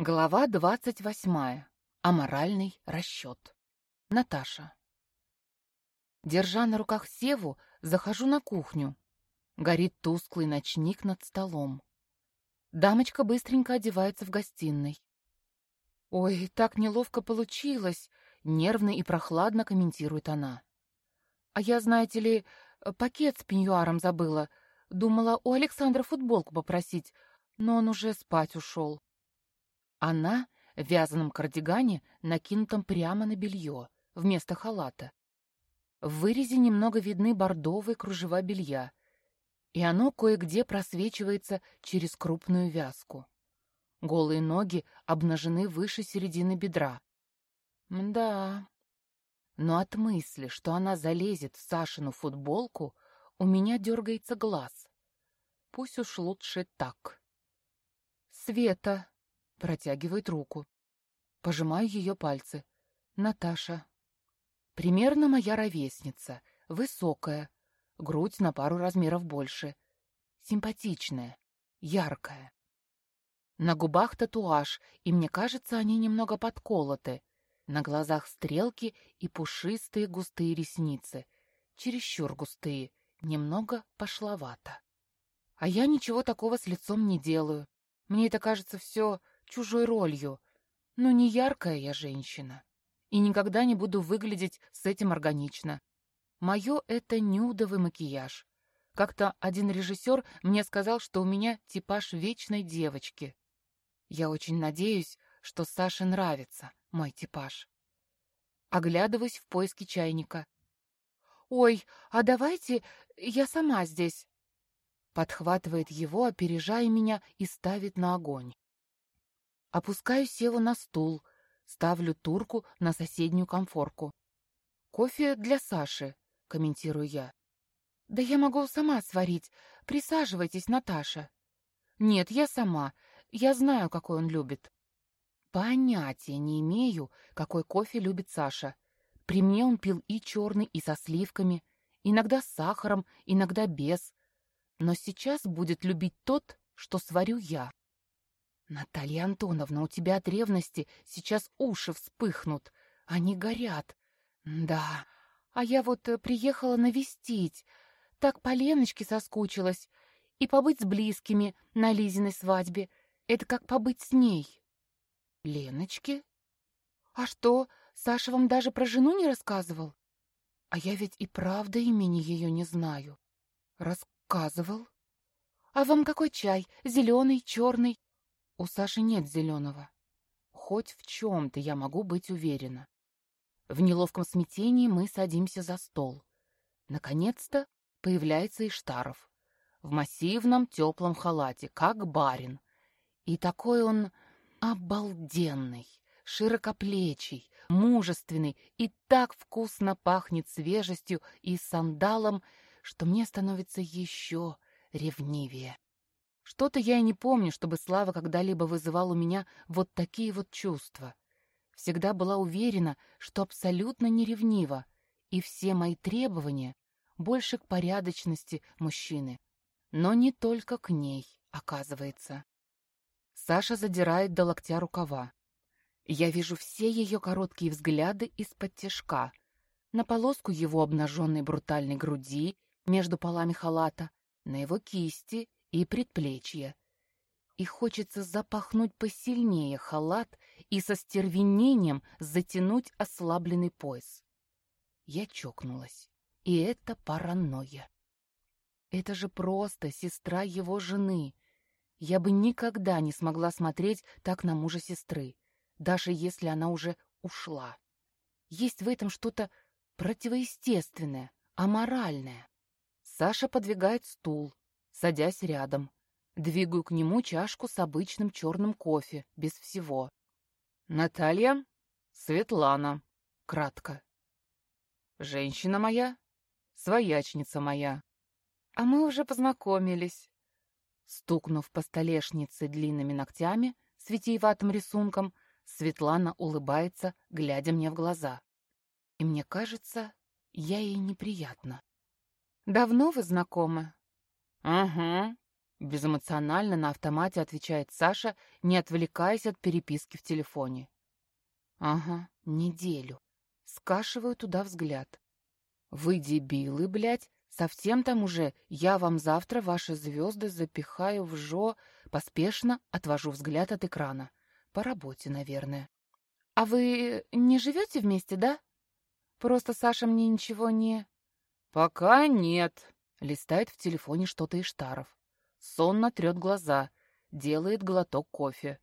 Глава двадцать восьмая. Аморальный расчет. Наташа. Держа на руках Севу, захожу на кухню. Горит тусклый ночник над столом. Дамочка быстренько одевается в гостиной. «Ой, так неловко получилось!» — нервно и прохладно комментирует она. «А я, знаете ли, пакет с пеньюаром забыла. Думала у Александра футболку попросить, но он уже спать ушел». Она в вязаном кардигане, накинутом прямо на белье, вместо халата. В вырезе немного видны бордовые кружева белья, и оно кое-где просвечивается через крупную вязку. Голые ноги обнажены выше середины бедра. Да. Но от мысли, что она залезет в Сашину футболку, у меня дергается глаз. Пусть уж лучше так. «Света!» Протягивает руку. Пожимаю ее пальцы. Наташа. Примерно моя ровесница. Высокая. Грудь на пару размеров больше. Симпатичная. Яркая. На губах татуаж, и мне кажется, они немного подколоты. На глазах стрелки и пушистые густые ресницы. Чересчур густые, немного пошловато. А я ничего такого с лицом не делаю. Мне это кажется все чужой ролью. Но не яркая я женщина. И никогда не буду выглядеть с этим органично. Мое — это нюдовый макияж. Как-то один режиссер мне сказал, что у меня типаж вечной девочки. Я очень надеюсь, что Саше нравится мой типаж. Оглядываюсь в поиске чайника. «Ой, а давайте я сама здесь!» Подхватывает его, опережая меня, и ставит на огонь. Опускаю Севу на стул, ставлю турку на соседнюю комфорку. «Кофе для Саши», — комментирую я. «Да я могу сама сварить. Присаживайтесь, Наташа». «Нет, я сама. Я знаю, какой он любит». Понятия не имею, какой кофе любит Саша. При мне он пил и черный, и со сливками, иногда с сахаром, иногда без. Но сейчас будет любить тот, что сварю я. «Наталья Антоновна, у тебя от ревности сейчас уши вспыхнут. Они горят. Да, а я вот э, приехала навестить. Так по Леночке соскучилась. И побыть с близкими на Лизиной свадьбе. Это как побыть с ней». «Леночке? А что, Саша вам даже про жену не рассказывал? А я ведь и правда имени ее не знаю». «Рассказывал? А вам какой чай? Зеленый, черный?» У Саши нет зеленого. Хоть в чем-то я могу быть уверена. В неловком смятении мы садимся за стол. Наконец-то появляется Иштаров. В массивном теплом халате, как барин. И такой он обалденный, широкоплечий, мужественный и так вкусно пахнет свежестью и сандалом, что мне становится еще ревнивее. Что-то я и не помню, чтобы Слава когда-либо вызывал у меня вот такие вот чувства. Всегда была уверена, что абсолютно не ревнива, и все мои требования больше к порядочности мужчины. Но не только к ней, оказывается. Саша задирает до локтя рукава. Я вижу все ее короткие взгляды из-под тяжка, на полоску его обнаженной брутальной груди между полами халата, на его кисти и предплечья. И хочется запахнуть посильнее халат и со стервенением затянуть ослабленный пояс. Я чокнулась. И это паранойя. Это же просто сестра его жены. Я бы никогда не смогла смотреть так на мужа сестры, даже если она уже ушла. Есть в этом что-то противоестественное, аморальное. Саша подвигает стул, садясь рядом. Двигаю к нему чашку с обычным черным кофе, без всего. «Наталья? Светлана», — кратко. «Женщина моя? Своячница моя». «А мы уже познакомились». Стукнув по столешнице длинными ногтями с витиеватым рисунком, Светлана улыбается, глядя мне в глаза. И мне кажется, я ей неприятна. «Давно вы знакомы?» «Угу. Безэмоционально на автомате отвечает Саша, не отвлекаясь от переписки в телефоне. Ага, неделю. Скашиваю туда взгляд. Вы дебилы, блядь. Совсем там уже я вам завтра ваши звезды запихаю в жо... Поспешно отвожу взгляд от экрана. По работе, наверное. А вы не живете вместе, да? Просто Саша мне ничего не... Пока нет. Листает в телефоне что-то из штаров. Сонно трет глаза, делает глоток кофе.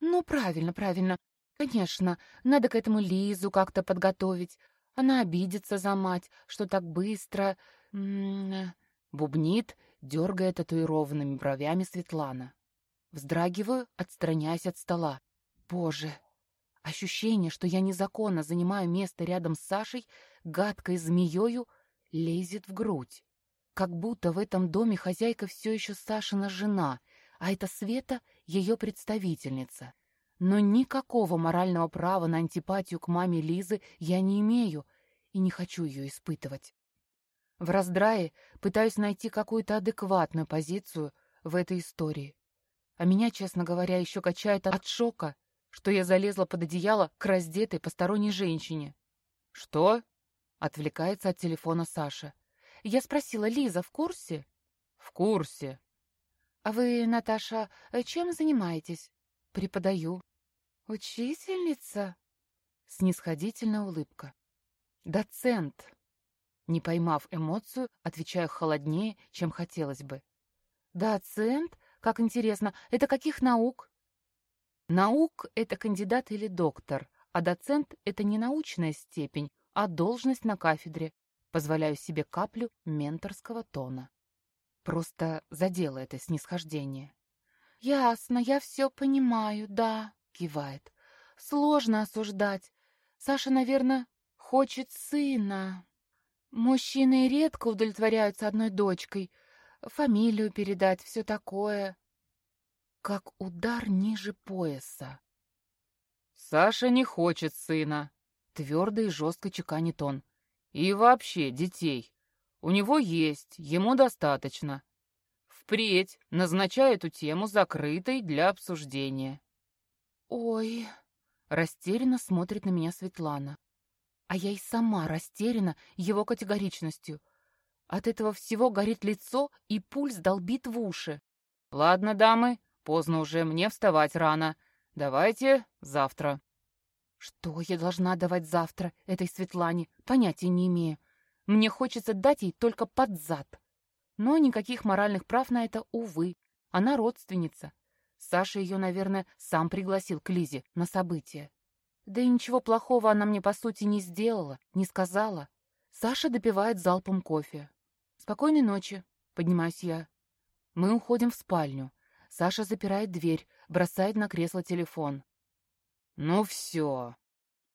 «Ну, правильно, правильно. Конечно, надо к этому Лизу как-то подготовить. Она обидится за мать, что так быстро...» -м Бубнит, дергая татуированными бровями Светлана. Вздрагиваю, отстраняясь от стола. «Боже!» Ощущение, что я незаконно занимаю место рядом с Сашей, гадкой змеёю, лезет в грудь. Как будто в этом доме хозяйка все еще Сашина жена, а это Света — ее представительница. Но никакого морального права на антипатию к маме Лизы я не имею и не хочу ее испытывать. В раздрае пытаюсь найти какую-то адекватную позицию в этой истории. А меня, честно говоря, еще качает от шока, что я залезла под одеяло к раздетой посторонней женщине. «Что?» — отвлекается от телефона Саша. Я спросила, Лиза в курсе? В курсе. А вы, Наташа, чем занимаетесь? Преподаю. Учительница? Снисходительная улыбка. Доцент. Не поймав эмоцию, отвечаю холоднее, чем хотелось бы. Доцент? Как интересно. Это каких наук? Наук — это кандидат или доктор, а доцент — это не научная степень, а должность на кафедре, Позволяю себе каплю менторского тона. Просто задело это снисхождение. «Ясно, я все понимаю, да», — кивает. «Сложно осуждать. Саша, наверное, хочет сына. Мужчины редко удовлетворяются одной дочкой. Фамилию передать, все такое. Как удар ниже пояса. «Саша не хочет сына», — твердо и жестко чеканит он. И вообще детей. У него есть, ему достаточно. Впредь назначаю эту тему закрытой для обсуждения. Ой, растерянно смотрит на меня Светлана. А я и сама растеряна его категоричностью. От этого всего горит лицо, и пульс долбит в уши. Ладно, дамы, поздно уже, мне вставать рано. Давайте завтра. Что я должна давать завтра этой Светлане, понятия не имею. Мне хочется дать ей только под зад. Но никаких моральных прав на это, увы. Она родственница. Саша ее, наверное, сам пригласил к Лизе на событие. Да и ничего плохого она мне, по сути, не сделала, не сказала. Саша допивает залпом кофе. «Спокойной ночи», — поднимаюсь я. Мы уходим в спальню. Саша запирает дверь, бросает на кресло телефон. «Ну все!»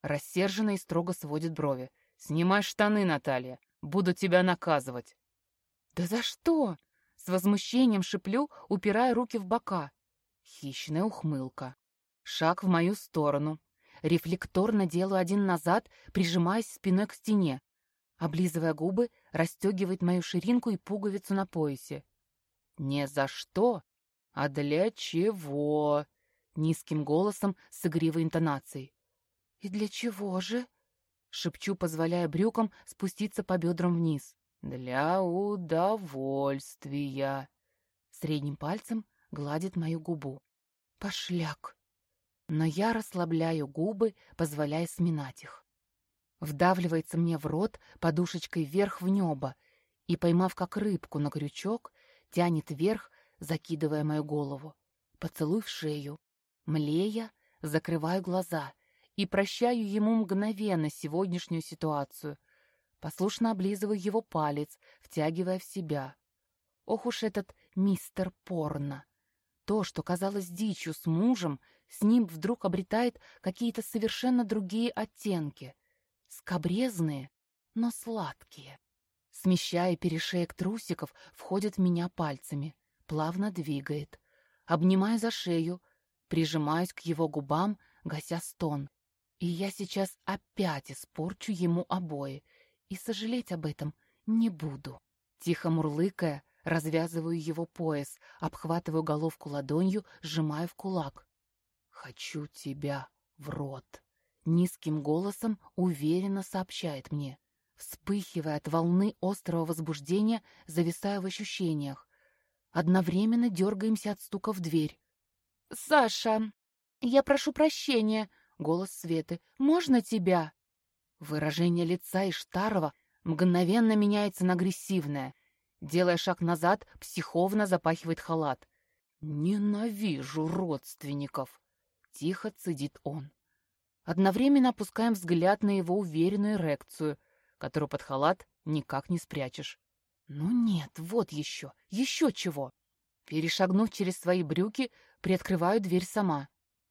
Рассерженно и строго сводит брови. «Снимай штаны, Наталья. Буду тебя наказывать». «Да за что?» С возмущением шиплю, упирая руки в бока. Хищная ухмылка. Шаг в мою сторону. Рефлекторно делаю один назад, прижимаясь спиной к стене. Облизывая губы, расстегивает мою ширинку и пуговицу на поясе. «Не за что, а для чего?» Низким голосом с игривой интонацией. «И для чего же?» Шепчу, позволяя брюкам спуститься по бедрам вниз. «Для удовольствия!» Средним пальцем гладит мою губу. «Пошляк!» Но я расслабляю губы, позволяя сминать их. Вдавливается мне в рот подушечкой вверх в небо и, поймав как рыбку на крючок, тянет вверх, закидывая мою голову. Поцелуй в шею, Млея, закрываю глаза и прощаю ему мгновенно сегодняшнюю ситуацию. Послушно облизываю его палец, втягивая в себя. Ох уж этот мистер Порно! То, что казалось дичью с мужем, с ним вдруг обретает какие-то совершенно другие оттенки. Скобрезные, но сладкие. Смещая перешеек трусиков, входит в меня пальцами, плавно двигает. Обнимая за шею, прижимаюсь к его губам, гася стон. И я сейчас опять испорчу ему обои, и сожалеть об этом не буду. Тихо мурлыкая, Развязываю его пояс, обхватываю головку ладонью, сжимаю в кулак. «Хочу тебя в рот!» Низким голосом уверенно сообщает мне. Вспыхивая от волны острого возбуждения, зависаю в ощущениях. Одновременно дергаемся от стука в дверь. «Саша, я прошу прощения!» — голос Светы. «Можно тебя?» Выражение лица Иштарова мгновенно меняется на агрессивное. Делая шаг назад, психовно запахивает халат. «Ненавижу родственников!» — тихо цедит он. Одновременно опускаем взгляд на его уверенную эрекцию, которую под халат никак не спрячешь. Ну нет, вот еще, еще чего. Перешагнув через свои брюки, приоткрываю дверь сама.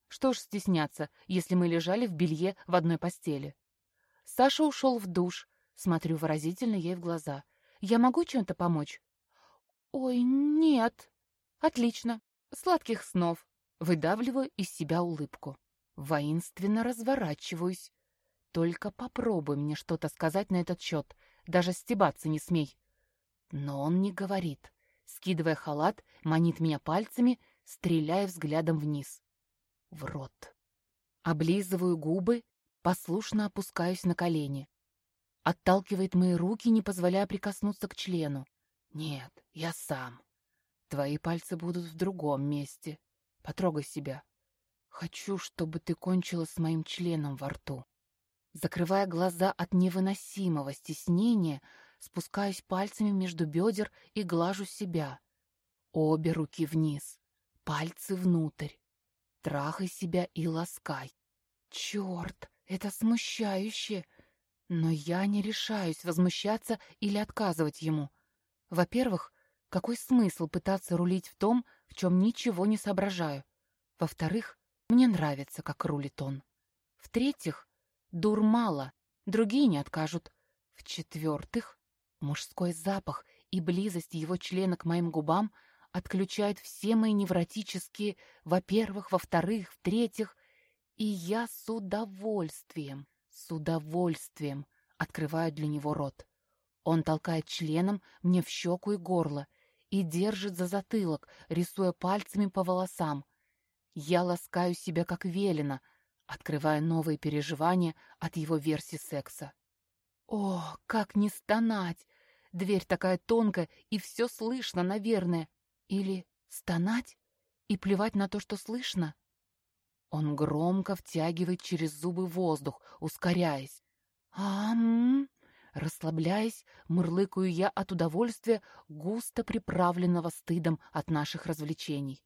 Что ж стесняться, если мы лежали в белье в одной постели. Саша ушел в душ. Смотрю выразительно ей в глаза. «Я могу чем-то помочь?» «Ой, нет». «Отлично. Сладких снов». Выдавливаю из себя улыбку. Воинственно разворачиваюсь. Только попробуй мне что-то сказать на этот счет. Даже стебаться не смей. Но он не говорит. Скидывая халат, манит меня пальцами, стреляя взглядом вниз. В рот. Облизываю губы, послушно опускаюсь на колени. Отталкивает мои руки, не позволяя прикоснуться к члену. Нет, я сам. Твои пальцы будут в другом месте. Потрогай себя. Хочу, чтобы ты кончила с моим членом во рту. Закрывая глаза от невыносимого стеснения, спускаюсь пальцами между бедер и глажу себя. Обе руки вниз, пальцы внутрь. Трахай себя и ласкай. Черт, это смущающе. Но я не решаюсь возмущаться или отказывать ему. Во-первых, какой смысл пытаться рулить в том, в чем ничего не соображаю? Во-вторых, мне нравится, как рулит он. В-третьих, Дур мало, другие не откажут. В-четвертых, мужской запах и близость его члена к моим губам отключают все мои невротические «во-первых», «во-вторых», «в-третьих», и я с удовольствием, с удовольствием открываю для него рот. Он толкает членом мне в щеку и горло и держит за затылок, рисуя пальцами по волосам. Я ласкаю себя как велено, открывая новые переживания от его версии секса. О, как не стонать! Дверь такая тонкая, и все слышно, наверное. Или стонать и плевать на то, что слышно? Он громко втягивает через зубы воздух, ускоряясь. «Ам!» Расслабляясь, мурлыкаю я от удовольствия, густо приправленного стыдом от наших развлечений.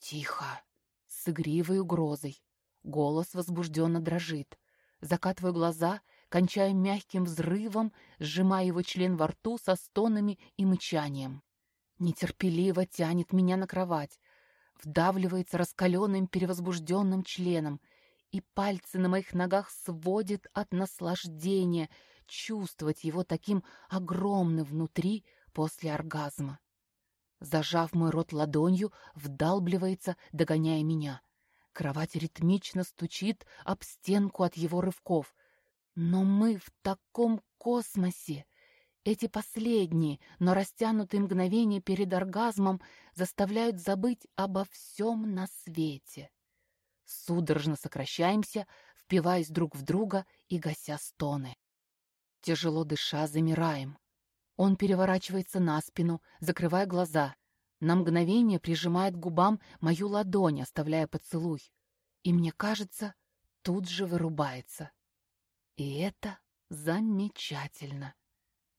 «Тихо!» С игривой угрозой. Голос возбужденно дрожит. Закатываю глаза, кончаю мягким взрывом, сжимая его член во рту со стонами и мычанием. Нетерпеливо тянет меня на кровать, вдавливается раскаленным перевозбужденным членом, и пальцы на моих ногах сводит от наслаждения чувствовать его таким огромным внутри после оргазма. Зажав мой рот ладонью, вдалбливается, догоняя меня. Кровать ритмично стучит об стенку от его рывков. Но мы в таком космосе. Эти последние, но растянутые мгновения перед оргазмом заставляют забыть обо всем на свете. Судорожно сокращаемся, впиваясь друг в друга и гася стоны. Тяжело дыша, замираем. Он переворачивается на спину, закрывая глаза — на мгновение прижимает к губам мою ладонь, оставляя поцелуй. И мне кажется, тут же вырубается. И это замечательно.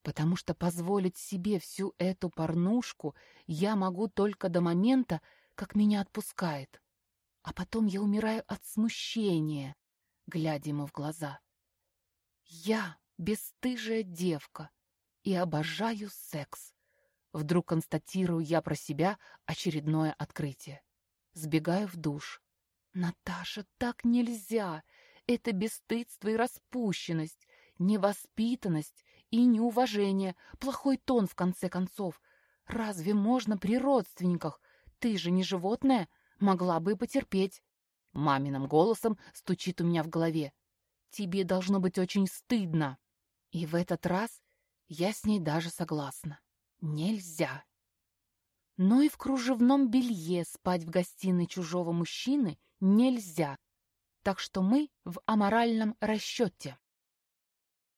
Потому что позволить себе всю эту порнушку я могу только до момента, как меня отпускает. А потом я умираю от смущения, глядя ему в глаза. Я бесстыжая девка и обожаю секс. Вдруг констатирую я про себя очередное открытие. Сбегаю в душ. «Наташа, так нельзя! Это бесстыдство и распущенность, невоспитанность и неуважение, плохой тон, в конце концов. Разве можно при родственниках? Ты же не животное, могла бы потерпеть». Маминым голосом стучит у меня в голове. «Тебе должно быть очень стыдно». И в этот раз я с ней даже согласна. Нельзя. Но и в кружевном белье спать в гостиной чужого мужчины нельзя. Так что мы в аморальном расчете.